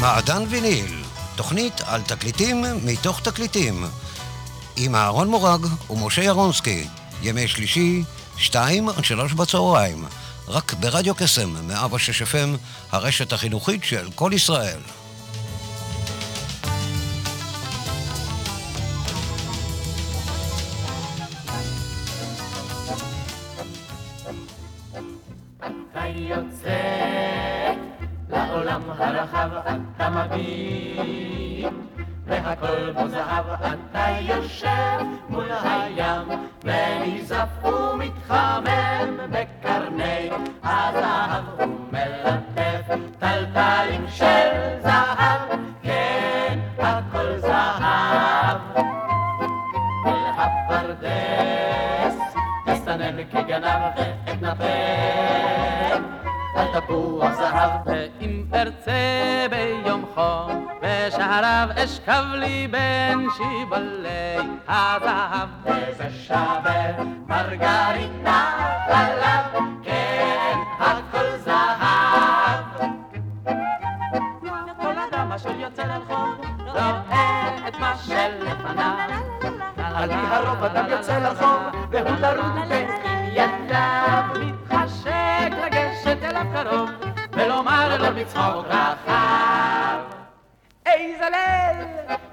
מעדן ויניל, תוכנית על תקליטים מתוך תקליטים, עם אהרון מורג ומשה ירונסקי, ימי שלישי, שתיים עד שלוש בצהריים, רק ברדיו קסם, 106 FM, הרשת החינוכית של כל ישראל. ארצה ביום חום בשעריו אשכב לי בין שיבולי הזהב וזה שווה מרגרינה חלב, כן, הכל זהב. כל אדם אשר יוצא לרחוב רואה את מה שלפניו על פי הרוב אדם יוצא לרחוב והוא טרוד בענייניו. מתחשק לגשת אליו קרוב ולומר לו לצחוק רחב. איזה ליל,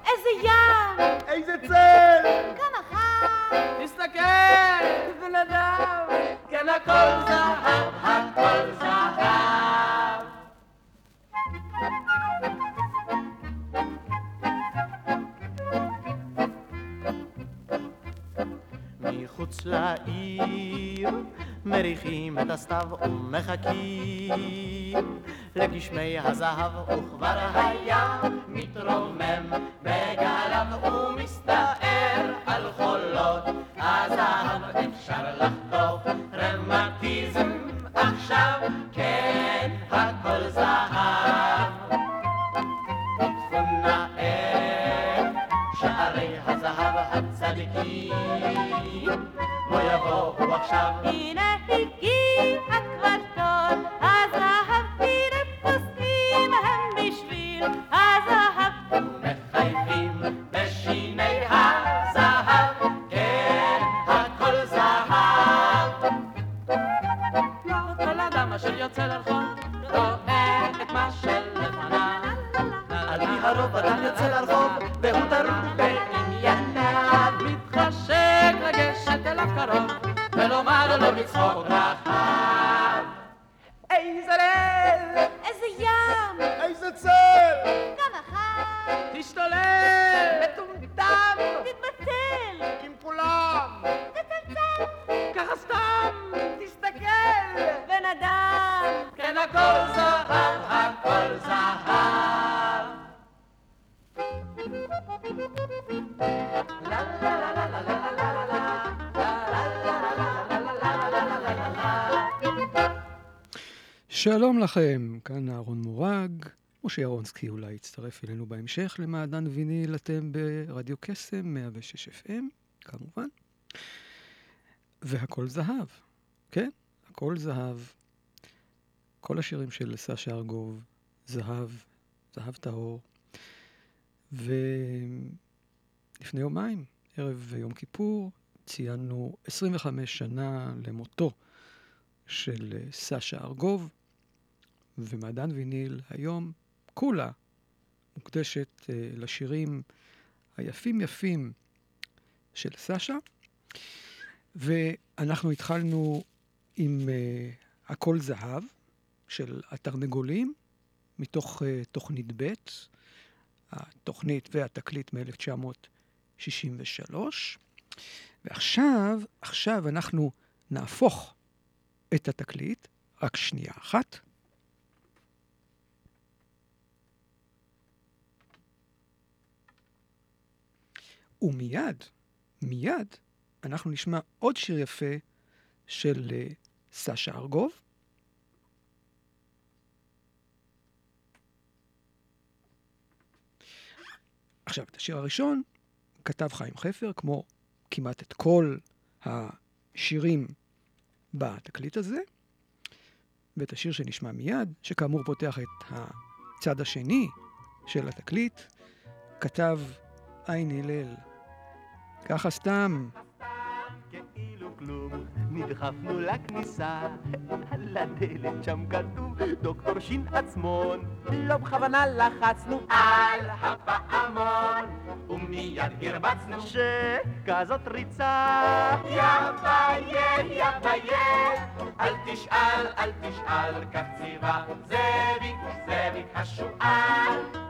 איזה ים! איזה צל! כמה חם! תסתכל, בן אדם, כן הכל זהב, הכל זהב. מחוץ לעיר מריחים את הסתיו ומחכים. לגשמי הזהב וכבר היה מתרומם בגליו ומסתער על חולות. הזהב אפשר לחטוף רמטיזם עכשיו כן הכל זהב הזהב הצדיקים. בוא יבואו עכשיו. הנה הגיע תור. הזהב, הנה פוסקים הם בשביל הזהב. מחייכים בשיני הזהב, כן, הכל זהב. כל אדם אשר יוצא לרחוב רואה את מה שלפניו. על פי הרוב אדם יוצא לרחוב, והוא טרוד ולומר לו לצחוק רחב. איזה ליל, איזה ים! איזה צל! כמה חם! תשתולל, מטומטם, שלום לכם, כאן אהרון מורג. משה ירונסקי אולי יצטרף אלינו בהמשך למעדן ויניל, אתם ברדיו קסם, 106 FM, כמובן. והכל זהב, כן? הכל זהב. כל השירים של סשה ארגוב, זהב, זהב טהור. ולפני יומיים, ערב יום כיפור, ציינו 25 שנה למותו של סשה ארגוב, ומעדן ויניל היום כולה מוקדשת uh, לשירים היפים יפים של סשה. ואנחנו התחלנו עם uh, הכל זהב של התרנגולים, מתוך uh, תוכנית ב', התוכנית והתקליט מ-1963. ועכשיו, עכשיו אנחנו נהפוך את התקליט, רק שנייה אחת. ומיד, מיד, אנחנו נשמע עוד שיר יפה של uh, סשה ארגוב. עכשיו, את השיר הראשון כתב חיים חפר, כמו כמעט את כל השירים בתקליט הזה, ואת השיר שנשמע מיד, שכאמור פותח את הצד השני של התקליט, כתב עין הלל. ככה סתם. כאילו נדחפנו לכניסה, על הדלת שם כתוב דוקטור שין עצמון, לא בכוונה לחצנו על הפעמון, ומיד הרבצנו שכזאת ריצה. יא ביה, יא ביה, אל תשאל, אל תשאל, כך ציווה זאביק, זאביק השועל.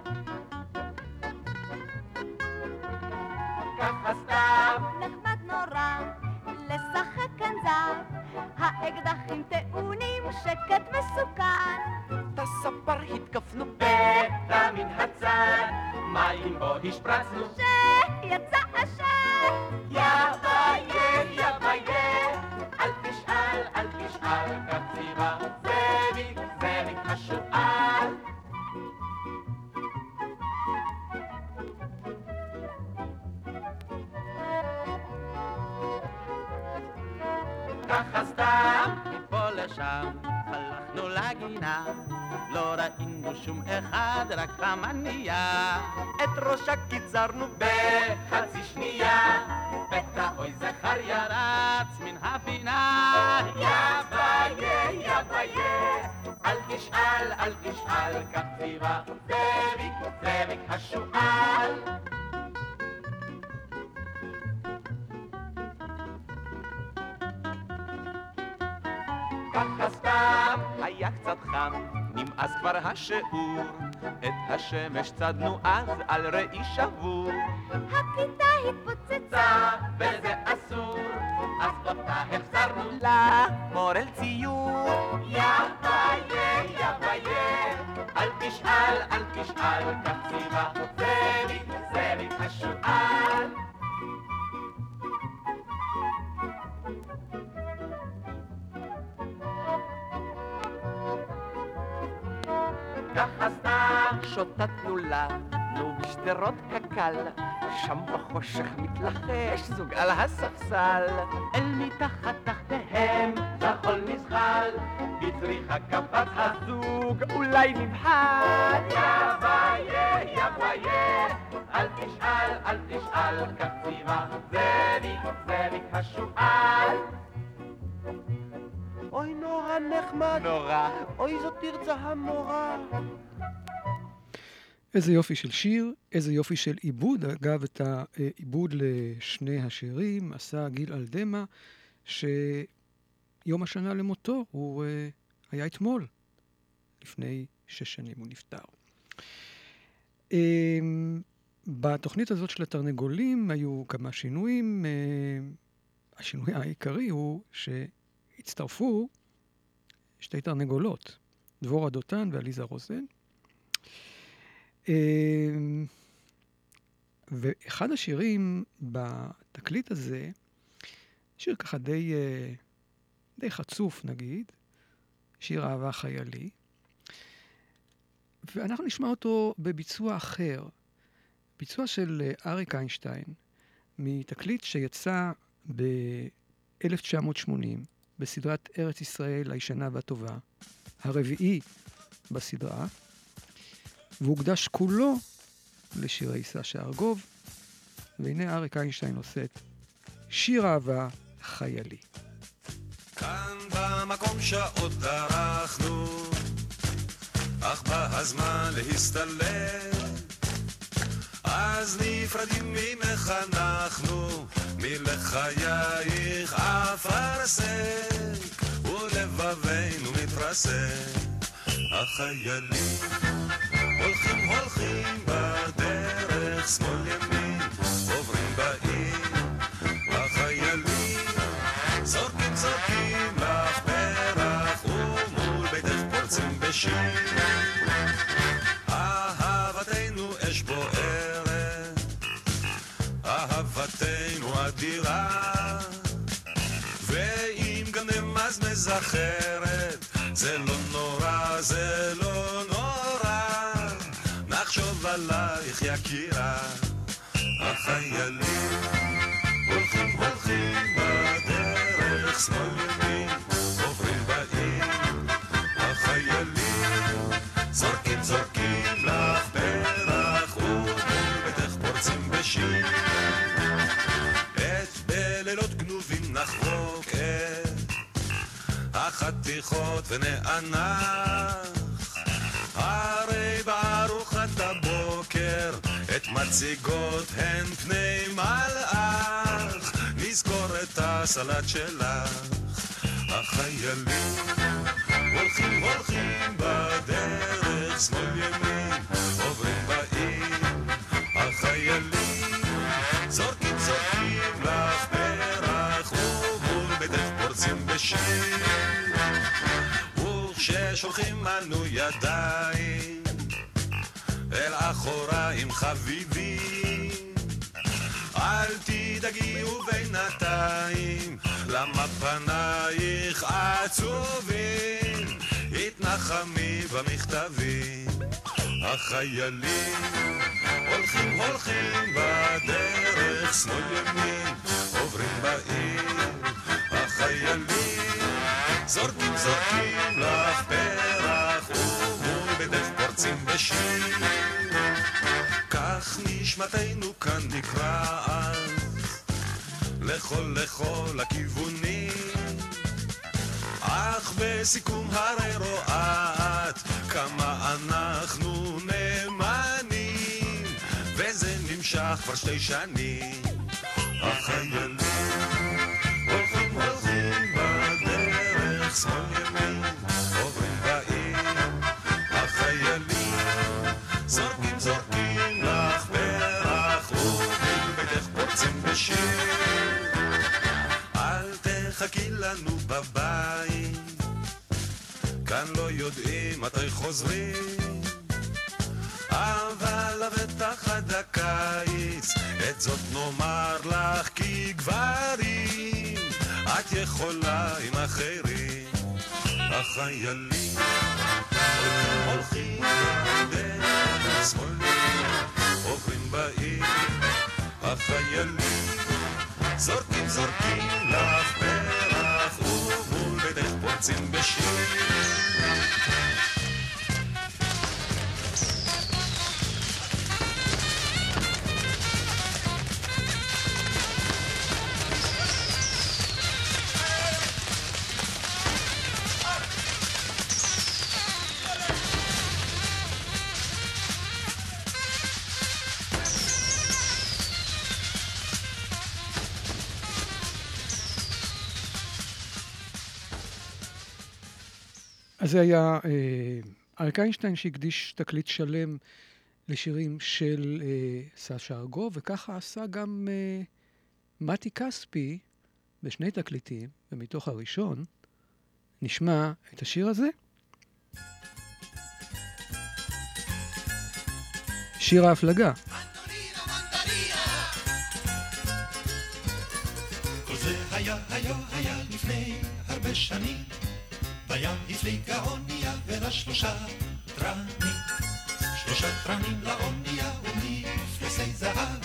האקדחים טעונים שקט מסוכן. את הספר התקפנו בטע מן הצד, מים בו השפרצנו. שיצא עשן, יא ביה, יא ביה, אל תשאל, אל תשאל, כך ככה סתם, מפה לשם, הלכנו לגינה, לא ראינו שום אחד, רק חמניה. את ראשה קיצרנו בחצי שנייה, פתע אוי זכריה רץ מן הפינה. יא ביה, יא ביה, אל תשאל, אל תשאל, ציווה זאביק, זאביק השועל. היה קצת חם, נמאס כבר השיעור. את השמש צדנו אז על ראי שבור. הכיתה התפוצצה, וזה אסור, אז אותה החזרנו למורל ציור. יא ביה, יא ביה, אל תשאל, אל תשאל, כך ציווה זאביק, זאביק השועל. שוטטנו לנו בשדרות קק"ל, שם בחושך מתלחש זוג על הספסל, אל מתחת תחתיהם זחול נזחל, בצריחה קפץ הזוג אולי נבחל. יא ביה, יא ביה, אל תשאל, אל תשאל, ציווה זאביק, זאביק השועל. אוי נורא נחמד, נורא, אוי זאת תרצה המורה. איזה יופי של שיר, איזה יופי של עיבוד. אגב, את העיבוד לשני השירים עשה גיל אלדמה, שיום השנה למותו הוא uh, היה אתמול, לפני שש שנים הוא נפטר. Um, בתוכנית הזאת של התרנגולים היו כמה שינויים. Uh, השינוי העיקרי הוא שהצטרפו שתי תרנגולות, דבורה דותן ועליזה רוזן. אמ, ואחד השירים בתקליט הזה, שיר ככה די, אה, די חצוף נגיד, שיר אהבה חיילי, ואנחנו נשמע אותו בביצוע אחר, ביצוע של אה, אריק איינשטיין, מתקליט שיצא ב-1980 בסדרת ארץ ישראל הישנה והטובה, הרביעי בסדרה. והוקדש כולו לשירי סשה ארגוב, והנה אריק איינשטיין עושה את שיר אהבה חיילי. כאן במקום שעות דרכנו, אך בא הזמן להסתלק. אז נפרדים ממך אנחנו, מלחייך אפרסק, ולבבינו מתרסק. החיילים אם הולכים בדרך שמאל ימין, עוברים בעיר, החיילים זורקים זורקים לך פרח, ומול ביתך פורצים בשיר. אהבתנו אש בוערת, אהבתנו אדירה, ואם גם נמזמז אחרת, זה לא נורא, זה לא... עלייך יקירה, החיילים הולכים הולכים בדרך שמאל ימין, עוברים בעיר, החיילים זורקים זורקים לך פרח ומול ביתך פורצים בשיר. את בלילות גנובים נחרוק את החתיכות ונאנח מציגות הן פני מלאך נזכור את הסלט שלך. החיילים הולכים הולכים בדרך שמאל ימין עוברים בעיר. החיילים זורקים זורקים לך פרח ומול ביתך פורצים בשיר. וכששולחים אנו ידיים אל אחוריים חביבים אל תדאגי ובינתיים למה פנייך עצובים? התנחמי במכתבים. החיילים הולכים הולכים בדרך שמאל ימין עוברים בעיר. החיילים זורקים זורקים לך פרח פורצים בשיר כך נשמתנו כאן נקרעת לכל לכל הכיוונים. אך בסיכום הרי רואה את כמה אנחנו נאמנים וזה נמשך כבר שתי שנים. החיילים הולכים הולכים בדרך שמאל זורקים לך פרח ומול ביתך פורצים בשיר אל תחכי לנו בבית כאן לא יודעים מתי חוזרים. אבל לבטח עד הקיץ את זאת נאמר לך כי גברים את יכולה עם אחרים. החיילים הולכים בדרך שמאלית עוברים בעיר החיילים זורקים זורקים לך פרח ומול ביתך פורצים בשיר אז זה היה אה, אריק איינשטיין שהקדיש תקליט שלם לשירים של אה, סשה ארגוב, וככה עשה גם אה, מתי כספי בשני תקליטים, ומתוך הראשון נשמע את השיר הזה. שיר ההפלגה. שנים. בים הפליגה אונייה ולשלושה תרנים. שלושה תרנים לאונייה ומפלסי זהב.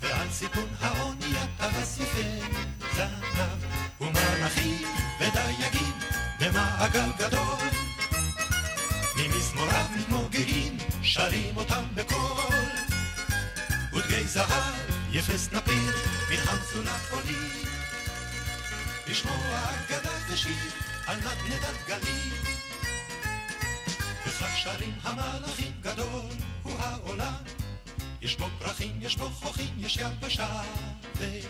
ועל סיפון האונייה טווס יפה זנב. ומלאכים ודייגים במעגל גדול. ממזמוריו מתמוגגים, שרים אותם בקול. ודגי זהב, יפס נפיר, מן המצולת עולים. לשמוע אגדה ושיר על נדנדת גלים. וכך שרים המלאכים גדול הוא העולם. יש בו פרחים, יש בו חוכים, יש יבשה וים.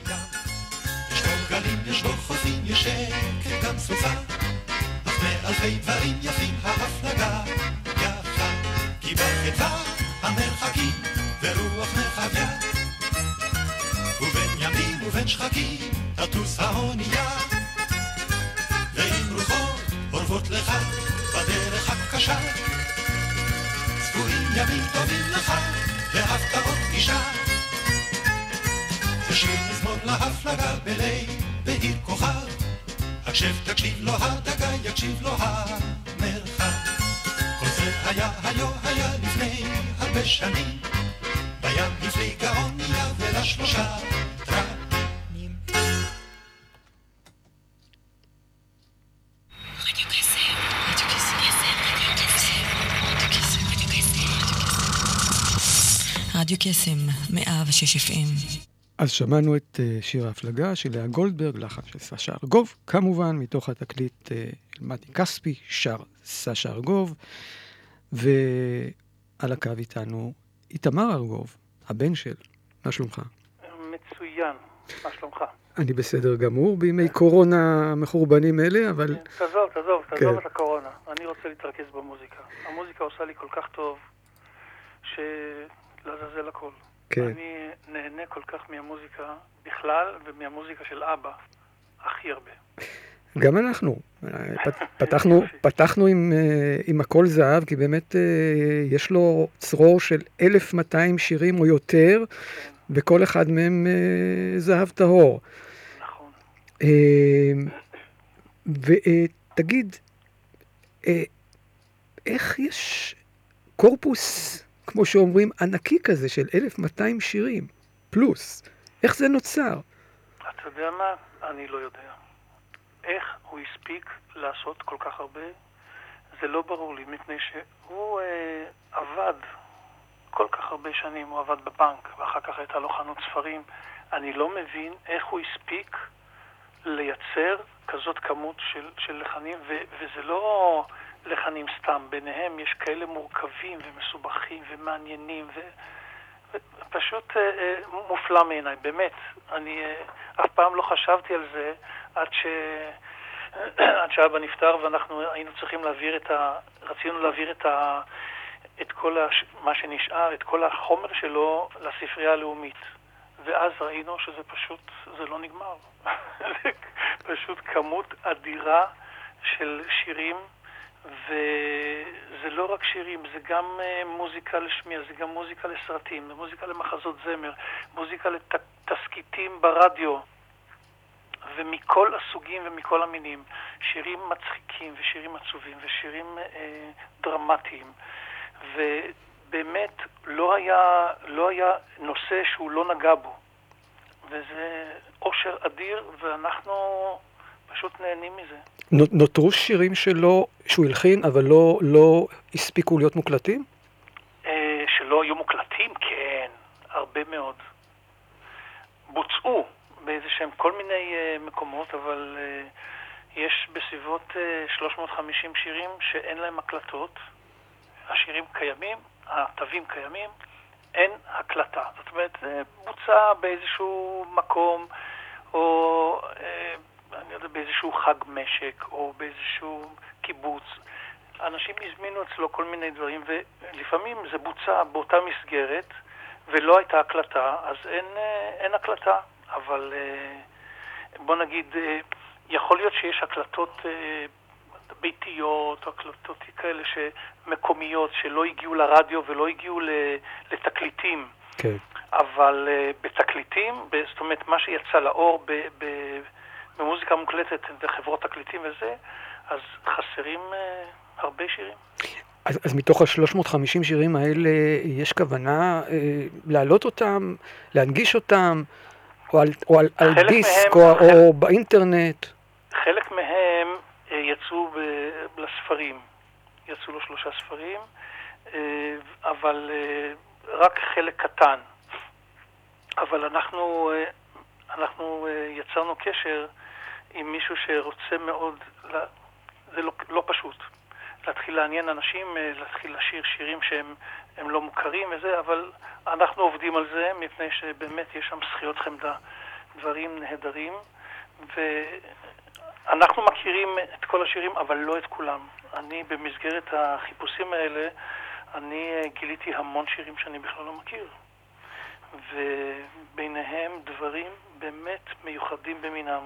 יש בו גלים, יש בו חופים, יש שקר גם סופה. אך מאלפי דברים יפים ההפלגה יפה. כי בחדווה המרחקים ורוח מחוויה. ובין ימים ובין שחקים תטוס האונייה. אורבות לך בדרך הקשה. צפויים ימים טובים לך, אישה. זה שיר מזמור להפלגה בליל בעיר כוכב. הקשב תקשיב לו הדגה, יקשיב לו המרחב. כל זה היה, היו, היה לפני הרבה שנים. בים הפליגה אונייה ולשלושה רדיו קסם, 106 FM. אז שמענו את אה, שיר ההפלגה של לאה גולדברג, לחן של סשה ארגוב, כמובן מתוך התקליט אה, מתי כספי, שר סשה ארגוב, ועל הקו איתנו איתמר ארגוב, הבן של, מה שלומך? מצוין, מה שלומך? אני בסדר גמור בימי קורונה מחורבנים אלה, אבל... תעזוב, תעזוב, תעזוב כן. את הקורונה. אני רוצה להתרכז במוזיקה. המוזיקה עושה לי כל כך טוב, שלעזאזל הכל. כן. אני נהנה כל כך מהמוזיקה בכלל, ומהמוזיקה של אבא הכי הרבה. גם אנחנו. אה, פת- פתחנו, פתחנו עם, אה, עם הכל זהב, כי באמת אה, יש לו צרור של 1,200 שירים או יותר, וכל אחד מהם זהב טהור. נכון. ותגיד, איך יש קורפוס, כמו שאומרים, ענקי כזה של 1,200 שירים, פלוס? איך זה נוצר? אתה יודע מה? אני לא יודע. איך הוא הספיק לעשות כל כך הרבה, זה לא ברור לי, מפני שהוא אה, עבד כל כך הרבה שנים, הוא עבד בבנק, ואחר כך הייתה לו חנות ספרים. אני לא מבין איך הוא הספיק לייצר כזאת כמות של, של לחנים, ו, וזה לא לחנים סתם, ביניהם יש כאלה מורכבים ומסובכים ומעניינים, ו, ופשוט אה, אה, מופלא מעיניי, באמת. אני אה, אף פעם לא חשבתי על זה עד ש... עד שאבא נפטר ואנחנו היינו צריכים להעביר את ה... רצינו להעביר את ה... את כל הש... מה שנשאר, את כל החומר שלו לספרייה הלאומית. ואז ראינו שזה פשוט, זה לא נגמר. זה פשוט כמות אדירה של שירים, וזה לא רק שירים, זה גם uh, מוזיקה לשמיע, זה גם מוזיקה לסרטים, מוזיקה למחזות זמר, מוזיקה לתסכיתים ברדיו. ומכל הסוגים ומכל המינים, שירים מצחיקים ושירים עצובים ושירים אה, דרמטיים. ובאמת לא היה, לא היה נושא שהוא לא נגע בו. וזה אושר אדיר, ואנחנו פשוט נהנים מזה. נו- נותרו שירים שלו, שהוא הלחין, אבל לא, לא הספיקו להיות מוקלטים? אה, שלא היו מוקלטים? כן, הרבה מאוד. בוצעו באיזה שהם כל מיני אה, מקומות, אבל אה, יש בסביבות אה, 350 שירים שאין להם הקלטות. השירים קיימים, התווים קיימים, אין הקלטה. זאת אומרת, זה בוצע באיזשהו מקום, או אה, אני יודע, באיזשהו חג משק, או באיזשהו קיבוץ. אנשים הזמינו אצלו כל מיני דברים, ולפעמים זה בוצע באותה מסגרת, ולא הייתה הקלטה, אז אין, אה, אין הקלטה. אבל אה, בוא נגיד, אה, יכול להיות שיש הקלטות ביתיות, הקלטות כאלה מקומיות, שלא הגיעו לרדיו ולא הגיעו לתקליטים. כן. אבל בתקליטים, זאת אומרת, מה שיצא לאור ב- ב- במוזיקה מוקלטת בחברות תקליטים וזה, אז חסרים uh, הרבה שירים. אז, אז מתוך ה-350 שירים האלה, יש כוונה אה, להעלות אותם, להנגיש אותם, או על, או על, על דיסק, מהם- או, חלק- או באינטרנט? חלק מהם uh, יצאו ב- לספרים, יצאו לו שלושה ספרים, uh, אבל uh, רק חלק קטן. אבל אנחנו, אה, אנחנו אה, יצרנו קשר עם מישהו שרוצה מאוד, זה לא, לא פשוט, להתחיל לעניין אנשים, אה, להתחיל לשיר שירים שהם הם לא מוכרים וזה, אבל אנחנו עובדים על זה מפני שבאמת יש שם זכיות חמדה, דברים נהדרים, ואנחנו מכירים את כל השירים, אבל לא את כולם. אני במסגרת החיפושים האלה, אני אה, גיליתי המון שירים שאני בכלל לא מכיר. וביניהם דברים באמת מיוחדים במינם.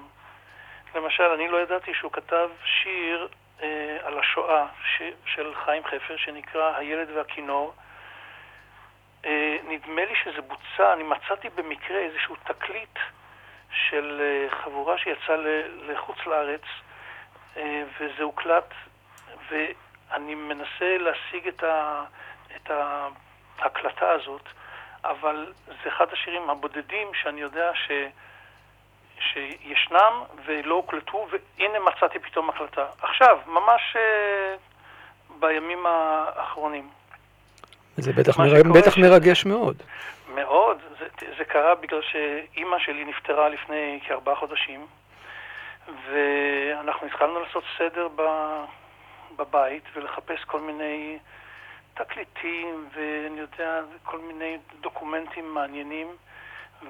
למשל, אני לא ידעתי שהוא כתב שיר אה, על השואה ש, של חיים חפר, שנקרא הילד והכינור. אה, נדמה לי שזה בוצע, אני מצאתי במקרה איזשהו תקליט של אה, חבורה שיצאה לחוץ לארץ, אה, וזה הוקלט, ואני מנסה להשיג את, ה, את ההקלטה הזאת, אבל זה אחד השירים הבודדים שאני יודע ש, שישנם ולא הוקלטו, והנה מצאתי פתאום הקלטה. עכשיו, ממש אה, בימים האחרונים. זה בטח, מרג... בטח ש- מרגש מאוד. מאוד. זה, זה קרה בגלל שאימא שלי נפטרה לפני כארבעה חודשים, ואנחנו התחלנו לעשות סדר ב, בבית ולחפש כל מיני תקליטים ואני יודע, כל מיני דוקומנטים מעניינים,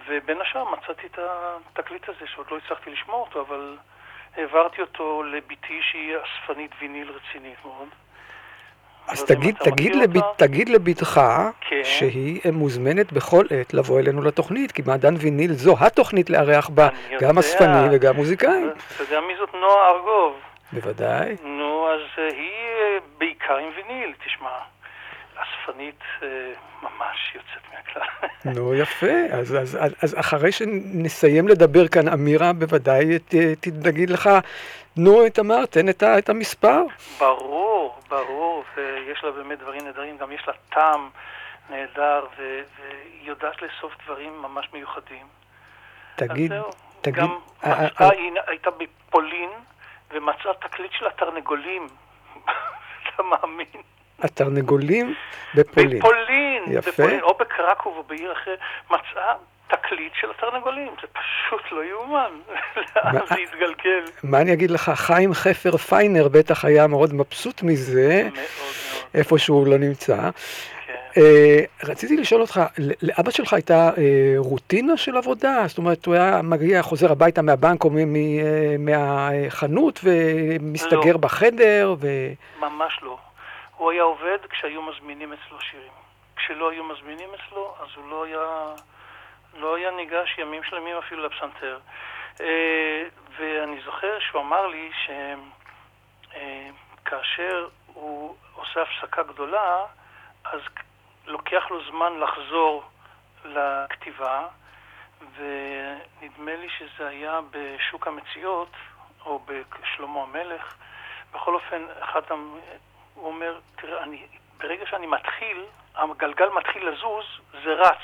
ובין השאר מצאתי את התקליט הזה שעוד לא הצלחתי לשמוע אותו, אבל העברתי אותו לבתי שהיא אספנית ויניל רצינית מאוד. אז לא תגיד, תגיד, אותה. תגיד לבתך כן. שהיא מוזמנת בכל עת לבוא אלינו לתוכנית, כי מעדן ויניל זו התוכנית לארח בה גם. אספנים וגם מוזיקאים. אתה יודע מי זאת נועה ארגוב? בוודאי. נו, אז אה, היא אה, בעיקר עם ויניל, תשמע. אספנית אה, ממש יוצאת מהכלל. נו, יפה. אז, אז, אז, אז אחרי שנסיים לדבר כאן, אמירה בוודאי תגיד לך, נו, תמר, תן את, את המספר. ברור, ברור, ויש לה באמת דברים נהדרים, גם יש לה טעם נהדר, ו- והיא יודעת לאסוף דברים ממש מיוחדים. תגיד. תגיד, גם אה, מצאה, אה, היא הייתה בפולין, ומצאה תקליט של התרנגולים. אתה מאמין? התרנגולים בפולין. בפולין, יפה. בפולין, או בקרקוב או בעיר אחרת, מצאה תקליט של התרנגולים. זה פשוט לא יאומן. לאן זה התגלגל? מה אני אגיד לך, חיים חפר פיינר בטח היה מאוד מבסוט מזה, מאוד מאוד. איפה שהוא לא נמצא. כן. אה, רציתי לשאול אותך, לאבא שלך הייתה אה, רוטינה של עבודה? זאת אומרת, הוא היה מגיע, חוזר הביתה מהבנק או אה, מהחנות ומסתגר לא. בחדר, ו... ממש לא. הוא היה עובד כשהיו מזמינים אצלו שירים. כשלא היו מזמינים אצלו, אז הוא לא היה, לא היה ניגש ימים שלמים אפילו לפסנתר. אה, ואני זוכר שהוא אמר לי שכאשר הוא עושה הפסקה גדולה, אז לוקח לו זמן לחזור לכתיבה, ונדמה לי שזה היה בשוק המציאות, או בשלמה המלך. בכל אופן, המ... הוא אומר, תראה, אני, ברגע שאני מתחיל, הגלגל מתחיל לזוז, זה רץ.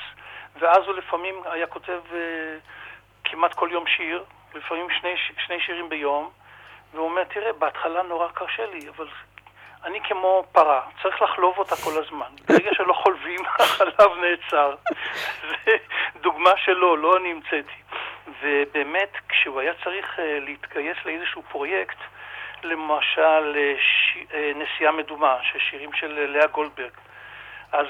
ואז הוא לפעמים היה כותב uh, כמעט כל יום שיר, לפעמים שני, שני שירים ביום, והוא אומר, תראה, בהתחלה נורא קשה לי, אבל אני כמו פרה, צריך לחלוב אותה כל הזמן. ברגע שלא חולבים, החלב נעצר. זה דוגמה שלו, לא אני המצאתי. ובאמת, כשהוא היה צריך uh, להתגייס לאיזשהו פרויקט, למשל ש... נסיעה מדומה, ששירים של לאה גולדברג. אז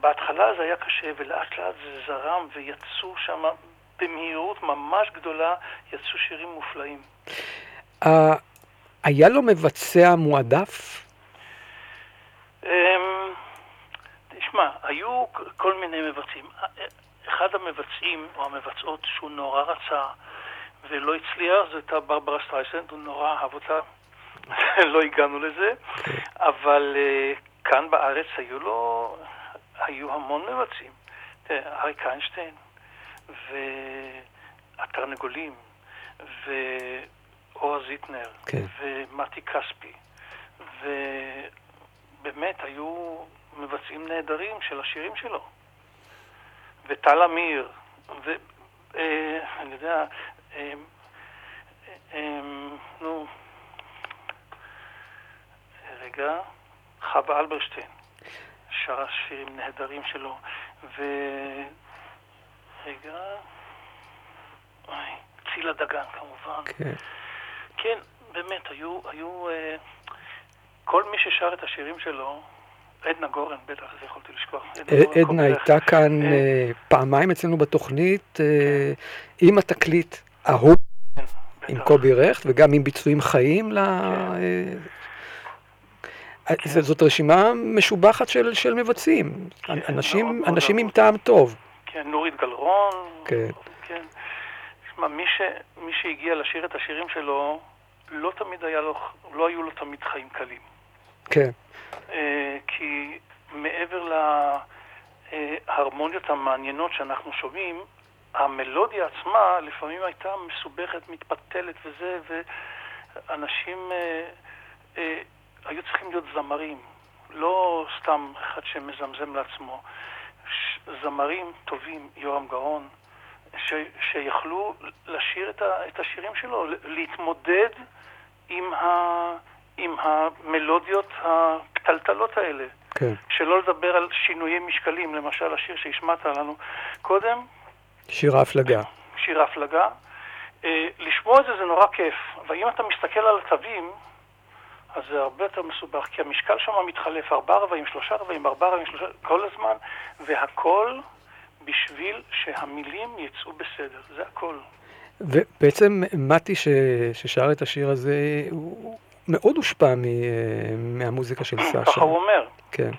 בהתחלה זה היה קשה, ולאט לאט זה זרם, ויצאו שם במהירות ממש גדולה, יצאו שירים מופלאים. היה לו מבצע מועדף? אמ, תשמע, היו כל מיני מבצעים. אחד המבצעים, או המבצעות, שהוא נורא רצה, ולא הצליח, זו הייתה ברברה סטרייסנד, הוא נורא אהב אותה, לא הגענו לזה, אבל uh, כאן בארץ היו לו, היו המון מבצעים. תראה, אריק איינשטיין, והתרנגולים, ואור זיטנר, כן. ומתי כספי, ובאמת היו מבצעים נהדרים של השירים שלו. וטל אמיר, ואני יודע, אמ, אמ, נו, רגע, חווה אלברשטיין, שרה שירים נהדרים שלו, ו... רגע, צילה דגן כמובן. כן. כן, באמת, היו, היו, אה, כל מי ששר את השירים שלו, עדנה גורן, בטח, זה יכולתי לשכוח. עדנה כל הייתה. כאן אה, אה, פעמיים אצלנו בתוכנית, אה, עם התקליט ההוא, עם בטח. קובי רכט, וגם עם ביצועים חיים. ל- אה, אה, זה- זאת רשימה משובחת של של מבצעים. אנשים מאוד מאוד אנשים עם אהוב. טעם טוב. כן, נורית גלרון. כן. כן. תשמע, מי, ש, מי שהגיע לשיר את השירים שלו, לא תמיד היה לו, לא היו לו תמיד חיים קלים. כן. אה, כי מעבר ל, ההרמוניות המעניינות שאנחנו שומעים, המלודיה עצמה לפעמים הייתה מסובכת, מתפתלת וזה, ואנשים אה, אה, היו צריכים להיות זמרים, לא סתם אחד שמזמזם לעצמו. זמרים טובים, יורם גאון, ש, שיכלו לשיר את, ה, את השירים שלו, להתמודד עם, ה, עם המלודיות הפתלתלות האלה. כן. שלא לדבר על שינויי משקלים, למשל השיר שהשמעת לנו קודם, שיר ההפלגה. שיר ההפלגה. אה, לשמוע את זה זה נורא כיף, אבל אם אתה מסתכל על התווים, אז זה הרבה יותר מסובך, כי המשקל שם מתחלף, ארבעה רבעים, שלושה רבעים, ארבעה רבעים, שלושה, כל הזמן, והכל בשביל שהמילים יצאו בסדר, זה הכל. ובעצם מתי ש... ששר את השיר הזה, הוא מאוד הושפע מ... מהמוזיקה של סשה. ככה הוא אומר. כן.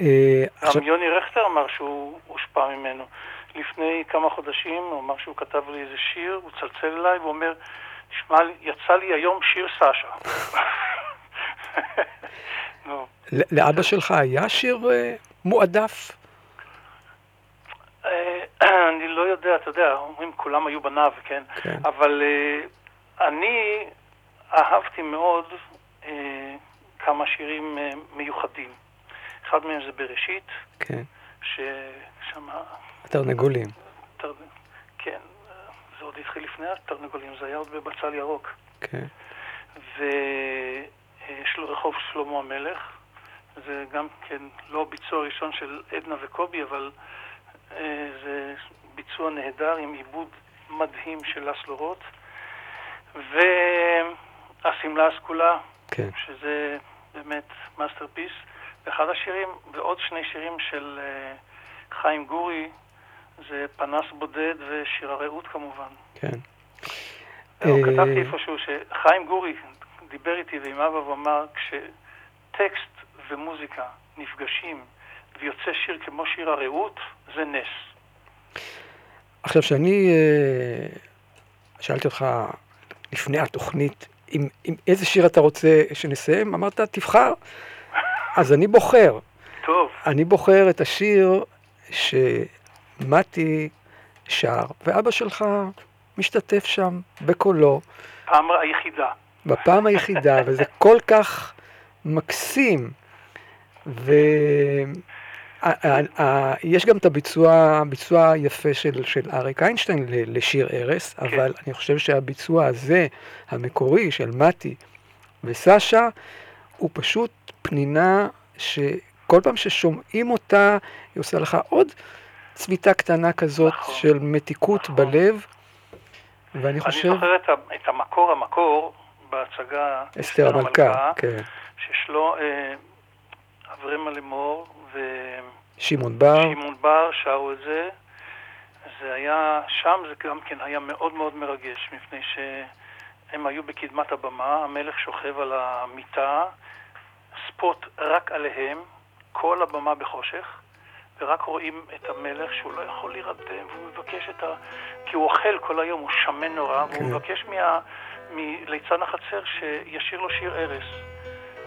אה, עכשיו, גם יוני רכטר אמר שהוא הושפע ממנו. לפני כמה חודשים הוא אמר שהוא כתב לי איזה שיר, הוא צלצל אליי ואומר, שמע, יצא לי היום שיר סשה. נו. לאבא שלך היה שיר אה, מועדף? אה, אני לא יודע, אתה יודע, אומרים כולם היו בניו, כן? כן. אבל אה, אני אהבתי מאוד כמה שירים מיוחדים. אחד מהם זה בראשית, כן. ששם... התרנגולים. תר... כן, זה עוד התחיל לפני התרנגולים, זה היה עוד בבצל ירוק. כן. ויש לו רחוב שלמה המלך, זה גם כן לא ביצוע ראשון של עדנה וקובי, אבל אה, זה ביצוע נהדר עם עיבוד מדהים של לסלו רוט. והשמלה הסגולה, כן. שזה באמת masterpiece. ואחד השירים, ועוד שני שירים של אה, חיים גורי, זה פנס בודד ושיר הרעות כמובן. כן. או, אה, כתבתי איפשהו שחיים גורי דיבר איתי ועם אבא ואמר, כשטקסט ומוזיקה נפגשים ויוצא שיר כמו שיר הרעות, זה נס. עכשיו, שאני אה, שאלתי אותך לפני התוכנית, עם, עם איזה שיר אתה רוצה שנסיים, אמרת, תבחר. אז אני בוחר. טוב. אני בוחר את השיר שמתי שר, ואבא שלך משתתף שם בקולו, פעם היחידה. בפעם היחידה, וזה כל כך מקסים. ויש גם את הביצוע, הביצוע היפה של, של אריק איינשטיין לשיר ארס, כן. אבל אני חושב שהביצוע הזה, המקורי של מתי וסשה, הוא פשוט פנינה שכל פעם ששומעים אותה, היא עושה לך עוד צביטה קטנה כזאת נכון, של מתיקות נכון. בלב. ואני חושב, אני זוכר את, את המקור, המקור בהצגה אסתר המלכה, כן, ששלו אה, אברמה לאמור שמעון בר, ושמעון בר שרו את זה. זה היה, שם זה גם כן היה מאוד מאוד מרגש, מפני שהם היו בקדמת הבמה, המלך שוכב על המיטה, ספוט רק עליהם, כל הבמה בחושך, ורק רואים את המלך שהוא לא יכול להירדם, והוא מבקש את ה... כי הוא אוכל כל היום, הוא שמן נורא, כן. והוא מבקש מה... מליצן החצר שישיר לו שיר ארס.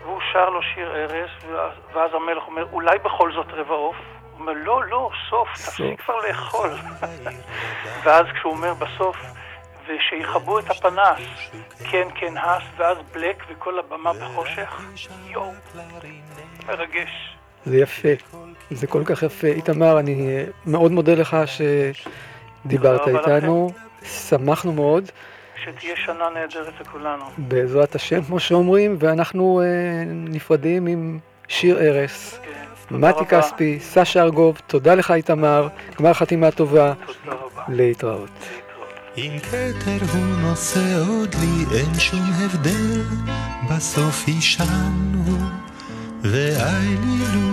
והוא שר לו שיר ארס, ואז, ואז המלך אומר, אולי בכל זאת רבע עוף? הוא אומר, לא, לא, סוף, תפסיק כבר לאכול. ואז כשהוא אומר בסוף, ושיכבו את הפנס, כן, כן, הס, ואז בלק וכל הבמה בחושך, יואו, מרגש. זה יפה, זה כל כך יפה. איתמר, אני אה, מאוד מודה לך שדיברת איתנו, שמחנו מאוד, שתהיה שנה נהדרת לכולנו. בעזרת השם, כמו שאומרים, ואנחנו אה, נפרדים עם שיר ארס. כן, מתי. כספי, סשה ארגוב, תודה לך איתמר, גמר חתימה טובה, תודה רבה. להתראות. אם כתר הוא נושא עוד לי, אין שום הבדל, בסוף יישנו, ואיילו, ואיילו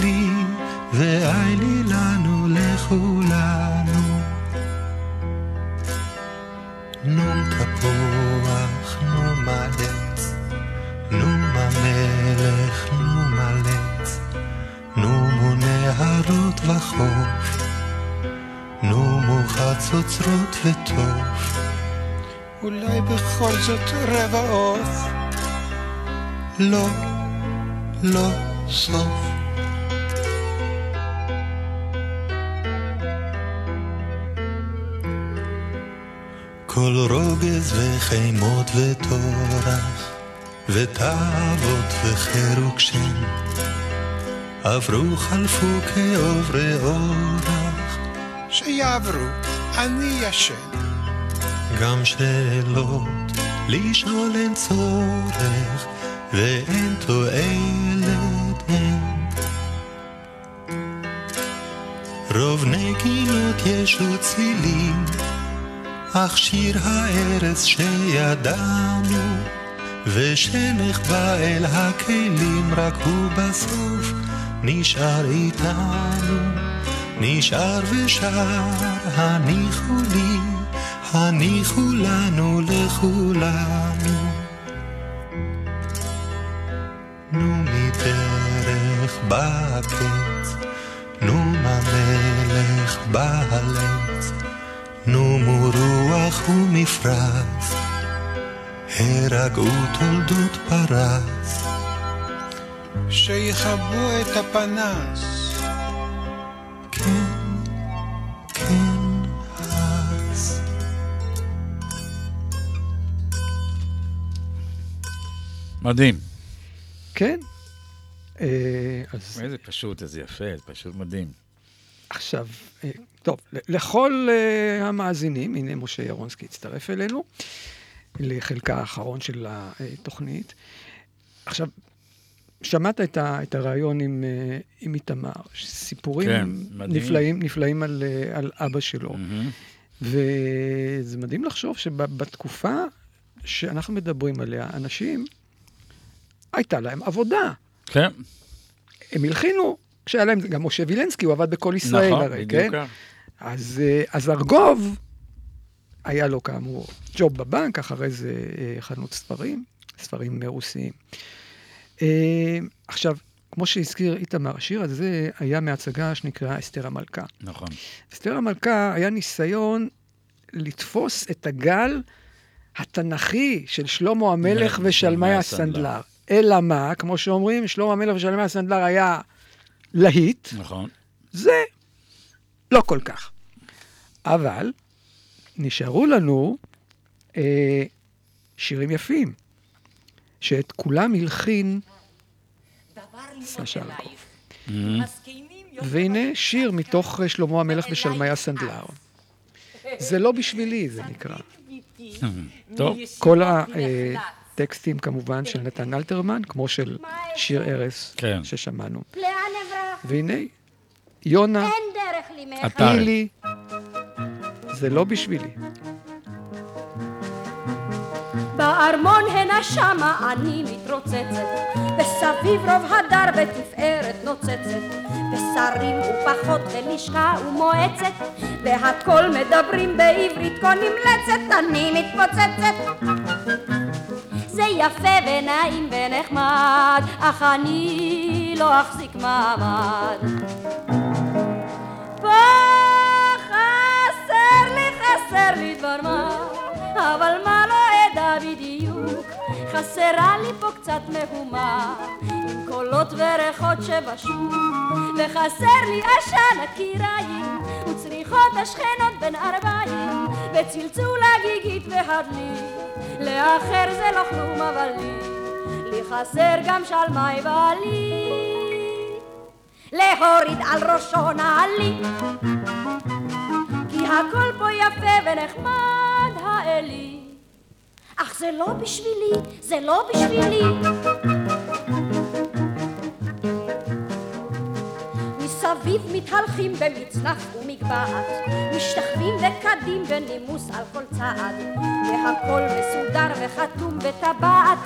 לי, ואילי לנו לכולנו. נום תפוח, נום עץ, נום המלך, נום עץ, נומו נהרות וחוף. נומו חצוצרות וטוב, אולי בכל זאת רבע עוף. לא, לא סוף. כל רוגז וחימות וטורח, ותאוות וחירוק שם, עברו חלפו כעוברי אורח. שיעברו, אני ישן. גם שאלות לשאול אין צורך, ואין תועלת אין. רוב נגינות יש וצילים, אך שיר הארץ שידענו, ושנחבא אל הכלים, רק הוא בסוף נשאר איתנו, נשאר ושר, הניחו לי, הניחו לנו לכולנו. בקץ, נו מהמלך בהלץ, נו מרוח ומפרץ, הרגעו תולדות פרס. שיכבו את הפנס. כן, כן, אז. מדהים. כן. אה, אז איזה פשוט, איזה יפה, זה פשוט מדהים. עכשיו, אה, טוב, לכל אה, המאזינים, הנה משה ירונסקי הצטרף אלינו, לחלקה האחרון של התוכנית. עכשיו, שמעת את, ה, את הרעיון עם, עם איתמר, סיפורים כן, מדהים. נפלאים, נפלאים על, על אבא שלו. מהמם. וזה מדהים לחשוב שבתקופה שאנחנו מדברים עליה, אנשים, הייתה להם עבודה. כן. הם הלחינו כשהיה להם, גם משה וילנסקי, הוא עבד בכל ישראל נכון, הרי, בדיוק כן? אז, אה, אז ארגוב, היה לו כאמור ג'וב בבנק, אחרי זה אה, חנות ספרים, ספרים רוסיים. אה, עכשיו, כמו שהזכיר איתמר, השיר הזה היה מהצגה שנקראה אסתר המלכה. נכון. אסתר המלכה היה ניסיון לתפוס את הגל התנ"כי של שלמה המלך ושלמי הסנדלר. אלא מה, כמו שאומרים, שלמה המלך ושלמי הסנדלר היה להיט, נכון. זה לא כל כך. אבל נשארו לנו אה, שירים יפים, שאת כולם הלחין סשה אלקוב. והנה שיר מתוך אה, שלמה המלך ושלמי הסנדלר. זה לא בשבילי, זה נקרא. טוב. כל הטקסטים כמובן של נתן אלתרמן, כמו של שיר ארס כן. ששמענו. והנה, יונה, פילי, זה לא בשבילי. בארמון הנה שמה אני מתרוצצת, וסביב רוב הדר בתפארת נוצצת, ושרים ופחות ולשכה ומועצת, והכל מדברים בעברית כה נמלצת, אני מתפוצצת. זה יפה ונעים ונחמד, אך אני לא אחזיק מעמד. פה חסר לי, חסר לי דבר מה, אבל מה לא אדע בדיוק, חסרה לי פה קצת מהומה, עם קולות וריחות שבשוק, וחסר לי עשן הקיריים, וצריחות השכנות בין ארבעים, וצלצול הגיגית והדלי, לאחר זה לא כלום אבל לי, לי חסר גם שלמי בעלי. להוריד על ראשו נעלי כי הכל פה יפה ונחמד זה לא בשבילי, זה לא בשבילי. מסביב מתהלכים במצנח ומגבעת משתחווים וקדים בנימוס על כל צעד. והכל מסודר וחתום בטבעת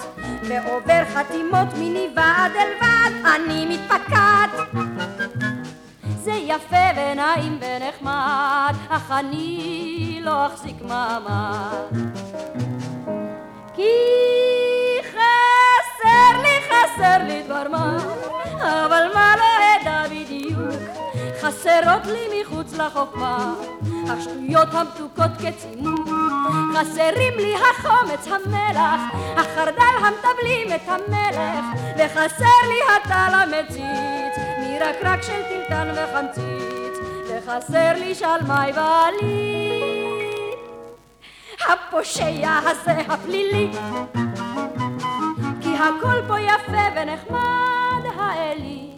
ועובר חתימות מנבעד אל ועד אני מתפקעת. זה יפה ונעים ונחמד אך אני לא אחזיק מעמד כי חסר לי, חסר לי דבר מה, אבל מה לא אדע בדיוק, חסרות לי מחוץ לחוכמה, השטויות המתוקות כצימוק, חסרים לי החומץ המלח, החרדל המטבלים את המלך, וחסר לי הטל המציץ, מרקרק של טלטן וחמציץ, וחסר לי שלמי בעלי. הפושע הזה הפלילי. כי הכל פה יפה ונחמד האלי.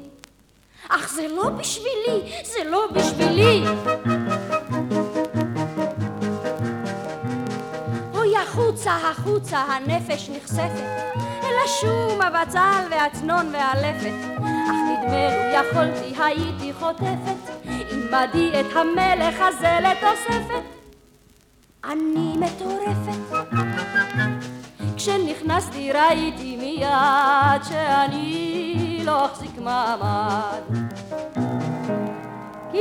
אך זה לא בשבילי, זה לא בשבילי. אוי החוצה, החוצה, הנפש נחשפת אל השום, הבצל והצנון והלפת. אך נדמה לו יכולתי, הייתי חוטפת עמדי את המלך הזה לתוספת. אני מטורפת. כשנכנסתי ראיתי מיד שאני לא אחזיק מעמד. כי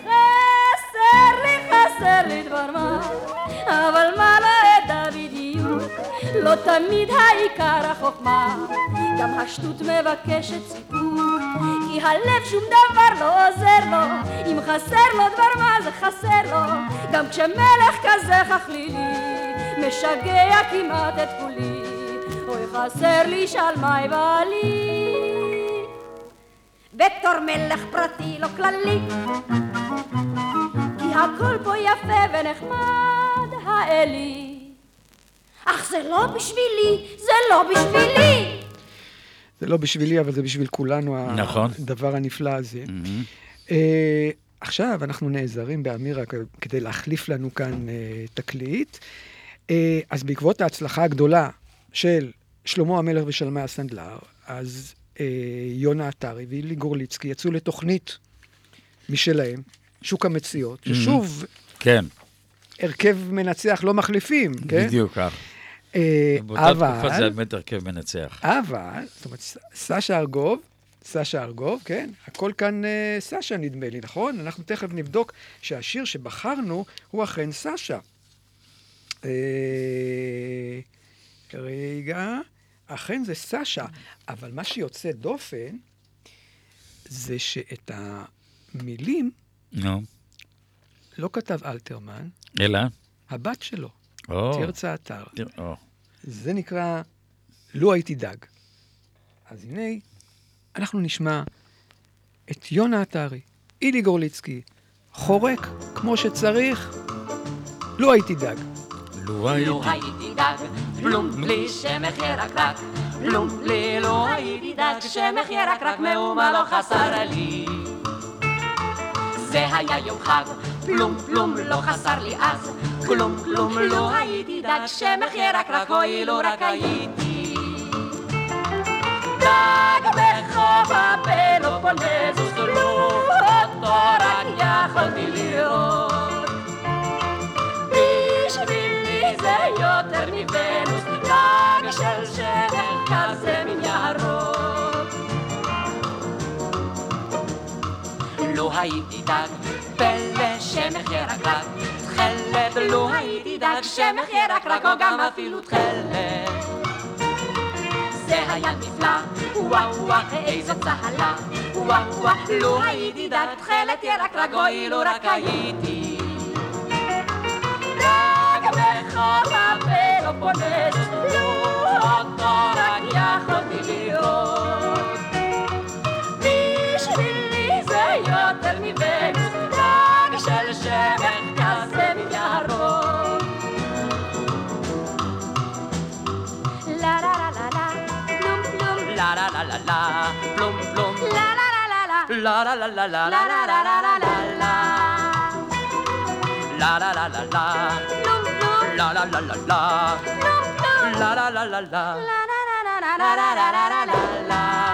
חסר לי, חסר לי דבר מה, אבל מה לא בדיוק, לא תמיד העיקר החוכמה, גם השטות מבקשת סיפור, הלב שום דבר לא עוזר לו, אם חסר לו דבר מה זה חסר לו, גם כשמלך כזה חכלילי, משגע כמעט את כולי, אוי חסר לי שלמי בעלי. בתור מלך פרטי לא כללי. כי הכל פה יפה ונחמד האלי. אך זה לא בשבילי, זה לא בשבילי זה לא בשבילי, אבל זה בשביל כולנו, נכון. הדבר הנפלא הזה. Mm-hmm. אה, עכשיו אנחנו נעזרים באמירה כדי להחליף לנו כאן אה, תקליט. אה, אז בעקבות ההצלחה הגדולה של שלמה המלך ושלמי הסנדלר, אז אה, יונה עטרי ואילי גורליצקי יצאו לתוכנית משלהם, שוק המציאות, ששוב, כן, הרכב מנצח לא מחליפים, כן? בדיוק כך. אה, באותה תקופה זה אבל, באמת הרכב מנצח. אבל, זאת אומרת, סשה ארגוב, סשה ארגוב, כן? הכל כאן אה, סשה נדמה לי, נכון? אנחנו תכף נבדוק שהשיר שבחרנו הוא אכן סשה. אה, רגע, אכן זה סשה, אבל מה שיוצא דופן זה שאת המילים נו, לא כתב אלתרמן, אלא? הבת שלו, או. תרצה אתר. תר- או. זה נקרא לו הייתי דג. אז הנה, אנחנו נשמע את יונה עטרי, אילי גורליצקי, חורק כמו שצריך, לו הייתי דג. לו הייתי דג, פלום בלי שמח ירקרק, פלום בלי לו הייתי דג, שמח ירקרק מאומה לא חסר לי. זה היה יום חג, פלום פלום לא חסר לי אז, כלום כלום לא הייתי דג, שמח ירקרק, אוי לו רק הייתי. דג בחוף הפלופונזוס, לו אותו רק יכולתי לראות. בשבילי זה יותר מוונוס, דג של שמש כזה מן ירוק. לו הייתי דג, פלא שמח ירקרק, תכלת, לו הייתי דג, שמח ירקרק, או גם אפילו תכלת. זה היה נפלא, וואו וואו, איזו צהלה, וואו וואו, לו הייתי דג, תכלת ירקרק, אוי לו רק הייתי. דג בחור הפלופונזוס, לו אותו רק יכולתי לראות. בשבילי זה יותר מוונוס, לה לה לה לה, פלום פלום, לה לה לה לה לה, לה לה לה לה לה לה לה לה לה לה לה לה, לה לה לה לה לה, פלום פלום, לה לה לה לה לה, פלום פלום, לה לה לה לה לה, לה לה לה לה לה לה לה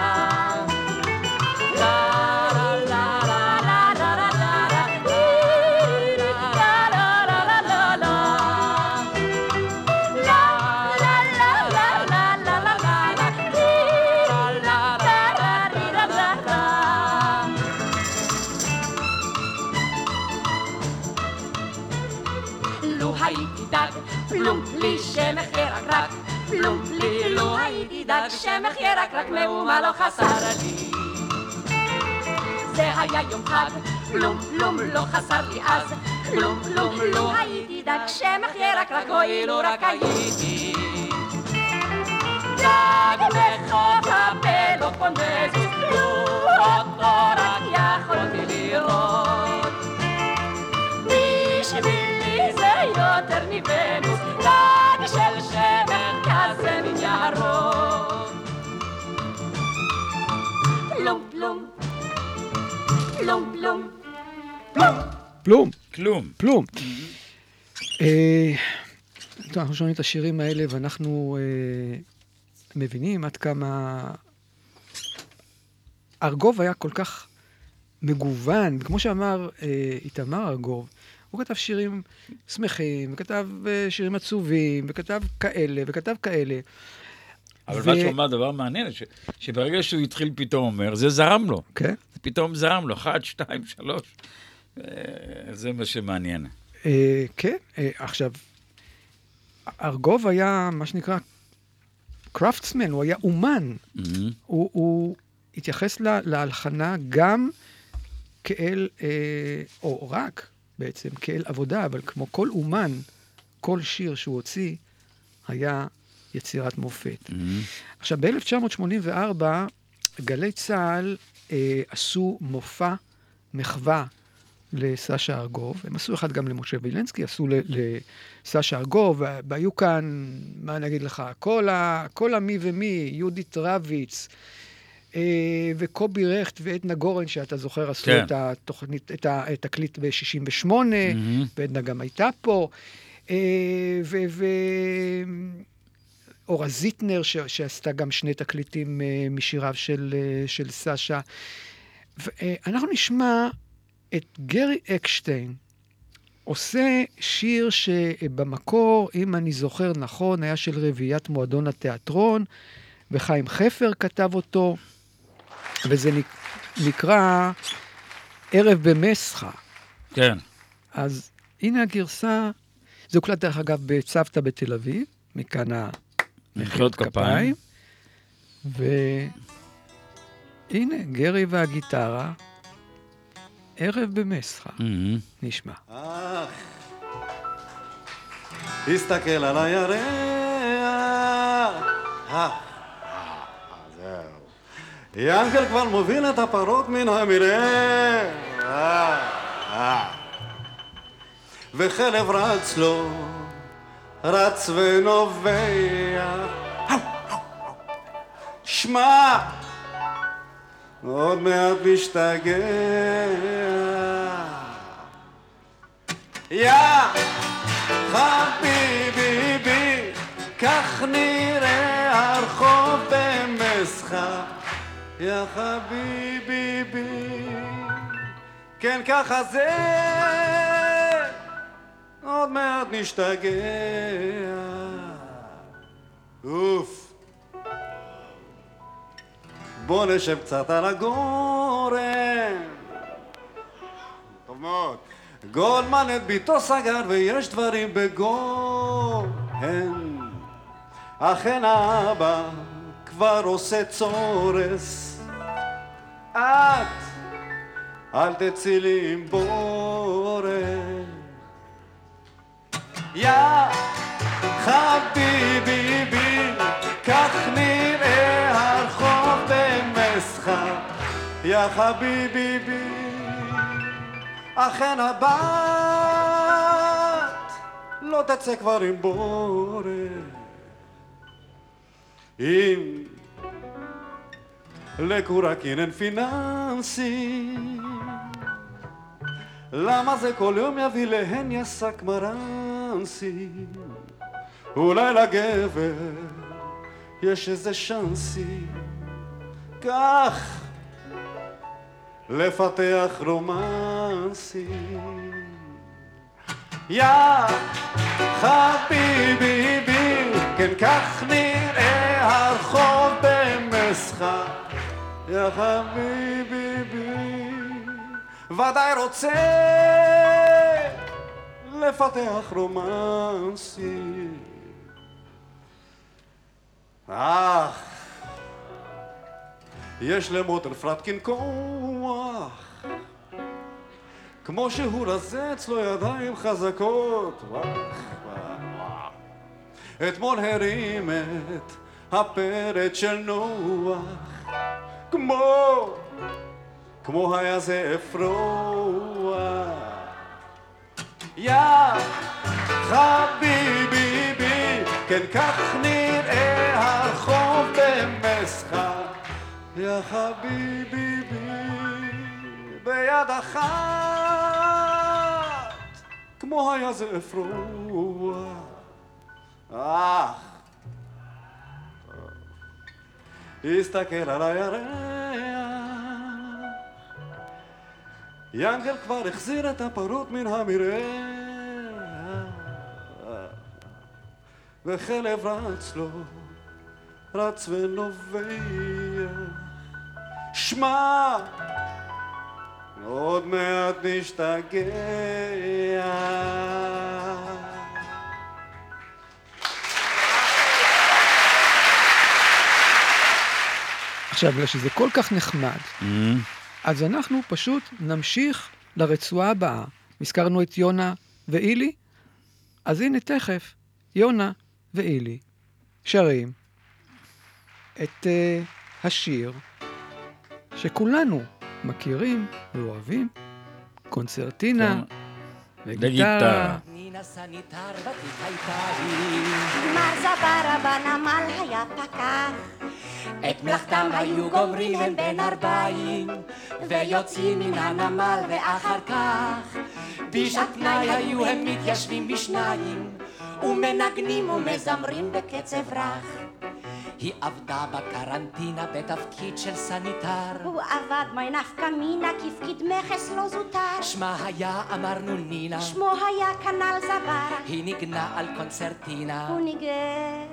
שמח ירקרק מאומה לא חסר לי. זה היה יום חג, פלום פלום לא חסר לי אז, כלום כלום לא הייתי דג, שמח ירקרק, אוי לו רק הייתי. דג לחוף הפלופונזוס, לו אותו רק יכולתי לראות. בשבילי זה יותר מוונוס, פלום, פלום. פלום. כלום. פלום. אה, טוב, אנחנו שומעים את השירים האלה ואנחנו אה, מבינים עד כמה ארגוב היה כל כך מגוון, כמו שאמר אה, איתמר ארגוב, הוא כתב שירים שמחים, וכתב אה, שירים עצובים, וכתב כאלה, וכתב כאלה. אבל ו- מה שהוא אמר, דבר מעניין, ש- שברגע שהוא התחיל פתאום אומר, זה זרם לו. כן. זה פתאום זרם לו, אחת, שתיים, שלוש. אה, זה מה שמעניין. אה, כן, אה, עכשיו, ארגוב היה מה שנקרא קראפטסמן, הוא היה אומן. הוא, הוא התייחס לה, להלחנה גם כאל, אה, או רק בעצם, כאל עבודה, אבל כמו כל אומן, כל שיר שהוא הוציא היה יצירת מופת. עכשיו, ב-1984 גלי צה"ל אה, עשו מופע מחווה לסשה ארגוב. הם עשו אחד גם למשה וילנסקי, עשו לסשה ארגוב, והיו כאן, מה אני אגיד לך, כל, ה, כל המי ומי, יהודית רביץ, אה, וקובי רכט ועדנה גורן, שאתה זוכר, עשו כן. את התוכנית, את התקליט ב-68, מהמם. ועדנה גם הייתה פה. אה, ו... ו... אורה זיטנר, ש... שעשתה גם שני תקליטים אה, משיריו של, אה, של סשה. ואנחנו נשמע את גרי אקשטיין עושה שיר שבמקור, אם אני זוכר נכון, היה של רביעיית מועדון התיאטרון, וחיים חפר כתב אותו, וזה נק- נקרא ערב במסחה. כן. אז הנה הגרסה, זה הוקלט דרך אגב בצוותא בתל אביב, מכאן. מחיאות כפיים. והנה, גרי והגיטרה, ערב במסחה. נשמע. אך, הסתכל על הירח. אה, זהו. ינקל כבר מוביל את הפרות מן המרעה. אה, אה. וכלב רץ לו, רץ ונובח. שמע, עוד מעט משתגע. יא חביבי בי, כך נראה הרחוב במסחה. יא חביבי בי, כן ככה זה, עוד מעט נשתגע. אוף. בוא נשב קצת על הגורן. טוב מאוד. גולדמן את ביתו סגר ויש דברים בגוהן. אכן האבא כבר עושה צורס. את אל תצאי לי עם בורן. יא חביבי בי, כך נראה הרחוב במסחה. יא חביבי בי, אכן הבת לא תצא כבר עם בורן. אם לקורקין אין פיננסי, למה זה כל יום יביא להן יסק מרנסי? אולי לגבר יש איזה שאנסי, כך לפתח רומנסי. יא חביבי בי, כן כך נראה הרחוב במסחה. יא חביבי בי, ודאי רוצה לפתח רומנסי. אך, יש למוטר פרטקין כוח, כמו שהוא רזה אצלו ידיים חזקות. אתמול הרים את הפרד של נוח, כמו, כמו היה זה אפרוח. יא חביבי בי, כן כך נראה הרחוב במסחה. יא חביבי בי, ביד אחת, כמו היה זה אפרוח. אך, הסתכל על הירח, ינגל כבר החזיר את הפרות מן המרעה, וכלב רץ לו, רץ ונובח. שמע, עוד מעט נשתגע. עכשיו, בגלל שזה כל כך נחמד, Mm. אז אנחנו פשוט נמשיך לרצועה הבאה. הזכרנו את יונה ואילי, אז הנה תכף, יונה ואילי שרים את uh, השיר שכולנו מכירים ואוהבים, קונצרטינה וגיטרה. נינה סניטר ותיק הייתה היא. מר זברה בנמל היה פקח. את מלאכתם היו גומרים הם בין ארבעים, ויוצאים מן הנמל ואחר כך, בשעת פנאי היו הם מתיישבים בשניים, ומנגנים ומזמרים בקצב רך. היא עבדה בקרנטינה בתפקיד של סניטר. הוא עבד מי נפקא מינה כפקיד מכס לא זוטר. שמה היה, אמרנו נינה, שמו היה כנ"ל זברה. היא ניגנה על קונצרטינה. הוא ניגן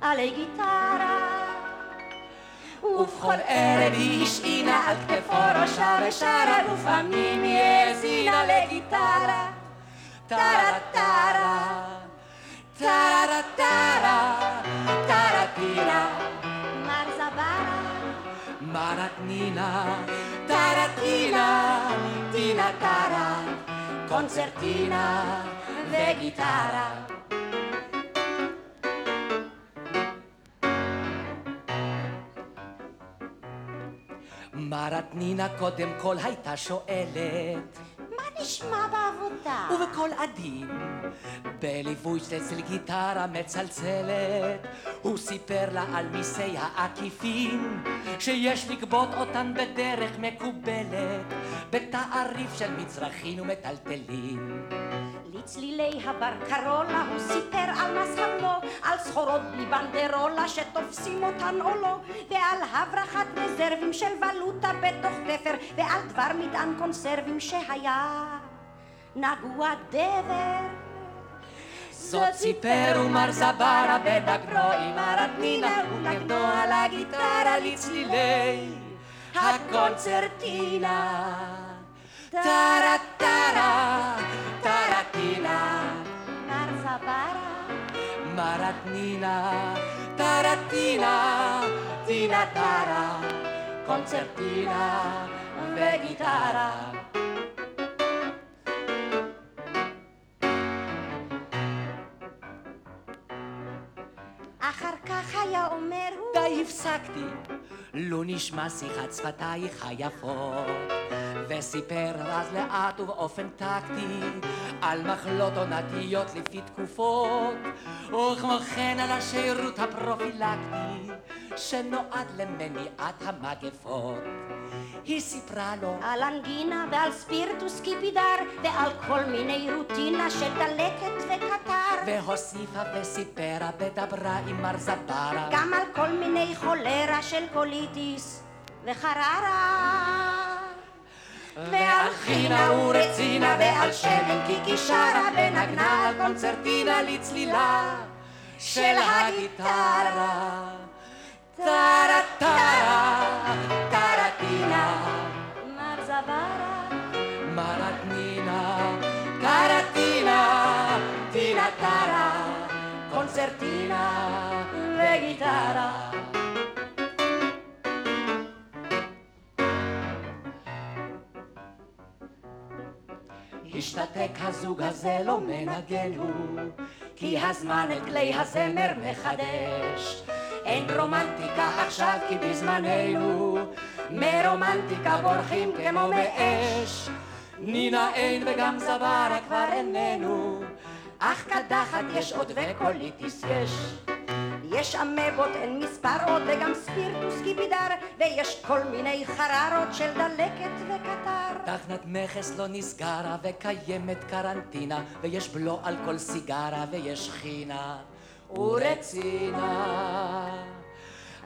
עלי גיטרה. ובכל ערב היא השעינה על כתפו ראשה ושרה, ולפעמים היא האזינה לגיטרה. טרה טרה, טרה טרה, טרטינה. מר זברה, מרתנינה, טרטינה, טינה טרה, קונצרטינה וגיטרה. מרתנינה קודם כל הייתה שואלת מה נשמע בעבודה? ובקול עדין, בליווי של גיטרה מצלצלת, הוא סיפר לה על מיסי העקיפין, שיש לגבות אותן בדרך מקובלת, בתעריף של מצרכים ומטלטלים. לצלילי הבר קרולה הוא סיפר על מס הבלו, על סחורות בלי בנדרולה שתופסים אותן או לא, ועל הברחת רזרבים של ולוטה בתוך תפר, ועל דבר מטען קונסרבים שהיה נגוע דבר. זאת סיפר ומר זברה בדגרו עם הרדנינה ונגנו על הגיטרה לצלילי הקונצרטינה. טרה טרה, טרטינה, מר זברה, מרתנינה, טרטינה, טינה טרה, קונצרטינה וגיטרה. אחר כך היה אומר. הוא די הפסקתי, לו נשמע שיחת שפתייך היפות, וסיפר אז לאט ובאופן טקטי על מחלות עונתיות לפי תקופות, וכמו כן על השירות הפרופילקטי שנועד למניעת המגפות. היא סיפרה לו על אנגינה ועל ספירטוס קיפידר ועל כל מיני רוטינה של דלקת וקטר. והוסיפה וסיפרה ודברה עם מר זברה. גם על כל מיני חולרה של קוליטיס וחררה ועל חינה ורצינה ועל שמן קיקי שרה ונגנה על קונצרטינה לצלילה של הגיטרה. טרה טרה טרטינה מר זברה מרתנינה טרטינה טינה טרה קונצרטינה וגיטרה השתתק הזוג הזה לא מנגן הוא כי הזמן את כלי הזמר מחדש. אין רומנטיקה עכשיו כי בזמננו מרומנטיקה בורחים כמו מאש נינה אין וגם זברה כבר איננו אך קדחת יש עוד וקוליטיס יש יש אמבות אין מספר עוד וגם ספירטוס קיפידר ויש כל מיני חררות של דלקת וקטר. תחנת מכס לא נסגרה וקיימת קרנטינה ויש בלו על כל סיגרה ויש חינה ורצינה.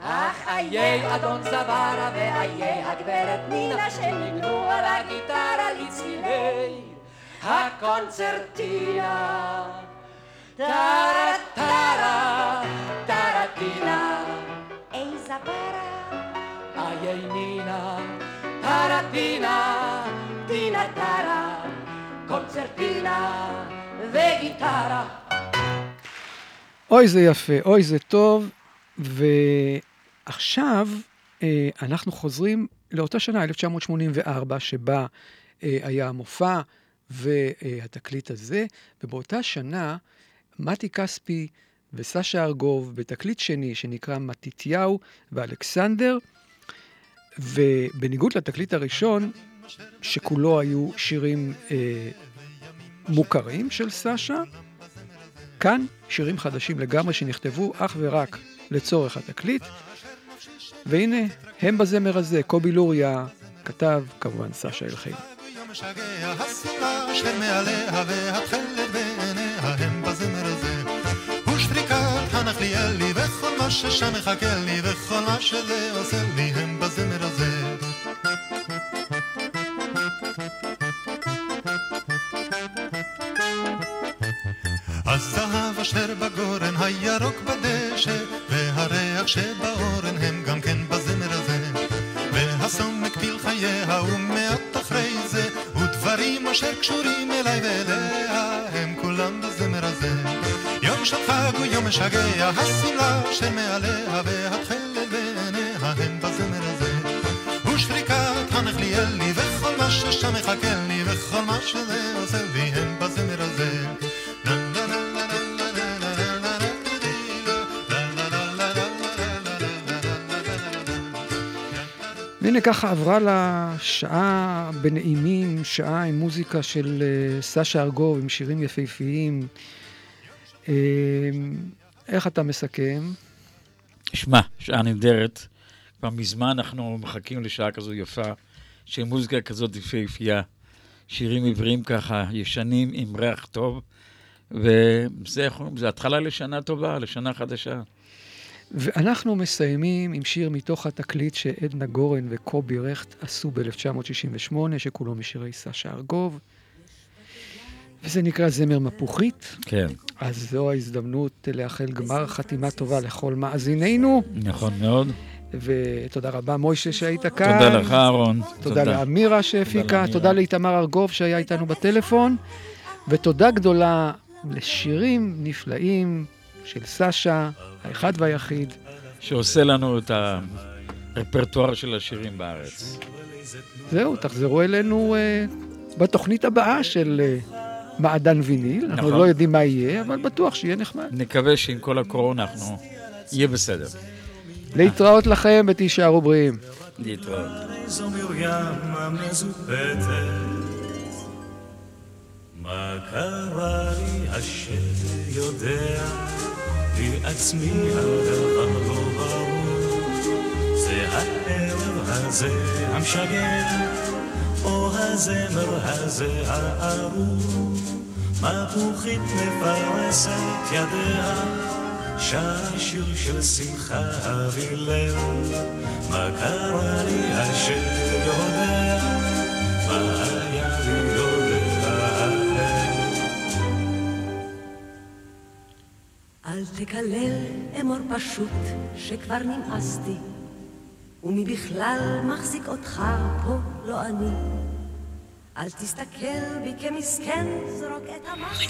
אך איי אדון זברה ואיי הגברת נינה שניגנו על הגיטרה לצלילי הקונצרטינה טרה טרה טרטינה איי זברה איי נינה טרטינה טינה טרה קונצרטינה וגיטרה אוי זה יפה, אוי זה טוב, ועכשיו אה, אנחנו חוזרים לאותה שנה, 1984, שבה אה, היה המופע והתקליט הזה, ובאותה שנה מתי כספי וסשה ארגוב בתקליט שני שנקרא מתתיהו ואלכסנדר, ובניגוד לתקליט הראשון, שכולו היו שירים אה, מוכרים של סשה, כאן שירים חדשים לגמרי שנכתבו אך ורק לצורך התקליט. והנה, הם בזמר הזה, קובי לוריה כתב, כמובן סשה הזה. ושריקת הנחליאלי וכל מה ששם מחכה לי וכל מה שזה עושה לי הם בזמר הזה. הזהב אשר בגורן, הירוק בדשא, והריח שבאורן הם גם כן בזמר הזה. והסומק פיל חייה ומעט אחרי זה, ודברים אשר קשורים אליי ואליה, הם כולם. יום של חג הוא יום משגע, השמלה שמעליה והתכלת בעיניה הם בזמר הזה. ושריקת הנחליאלי וכל מה ששם מחכה לי וכל מה שזה עושה לי הם בזמר הזה. והנה ככה עברה לה שעה בנעימים, שעה עם מוזיקה של uh, סשה ארגוב, עם שירים יפהפיים. Uh, איך אתה מסכם? שמע, שעה נהדרת. כבר מזמן אנחנו מחכים לשעה כזו יפה, של מוזיקה כזאת יפהפייה. שירים עבריים ככה, ישנים, עם ריח טוב. וזה זה התחלה לשנה טובה, לשנה חדשה. ואנחנו מסיימים עם שיר מתוך התקליט שעדנה גורן וקובי רכט עשו ב-1968, שכולו משירי סשה ארגוב. וזה נקרא זמר מפוחית. כן. אז זו ההזדמנות לאחל גמר חתימה טובה לכל מאזיננו. נכון מאוד. ותודה רבה, מוישה, שהיית כאן. תודה לך, אהרון. תודה לאמירה שהפיקה, תודה לאיתמר ארגוב שהיה איתנו בטלפון, ותודה גדולה לשירים נפלאים של סשה, האחד והיחיד. שעושה לנו את הרפרטואר של השירים בארץ. זהו, תחזרו אלינו uh, בתוכנית הבאה של uh, מעדן ויניל. אנחנו נכון. לא יודעים מה יהיה, אבל בטוח שיהיה נחמד. נקווה שעם כל הקורונה אנחנו... יהיה בסדר. להתראות לכם ותישארו בריאים. להתראות. מה קרה לי השם יודע, לי עצמי הדבר לא ברור, זה הערב הזה המשגר, או הזמר הזה הארור, מפוחית מפרסת ידיה, שר שיר של שמחה והלל, מה קרה לי אשר יודע, מה היה לי יודע. אל תקלל, אמור פשוט, שכבר נמאסתי, ומי בכלל מחזיק אותך פה, לא אני. אל תסתכל בי כמסכן, זרוק את המסק.